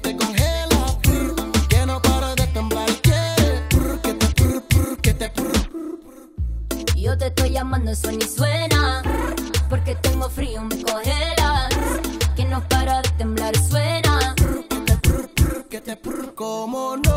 te congela. Que no para de temblar. Que, brr, que te brr, que te Yo te estoy llamando, eso ni suena. Porque tengo frío, me congelas. Que no para de temblar, suena. Que te que te como no.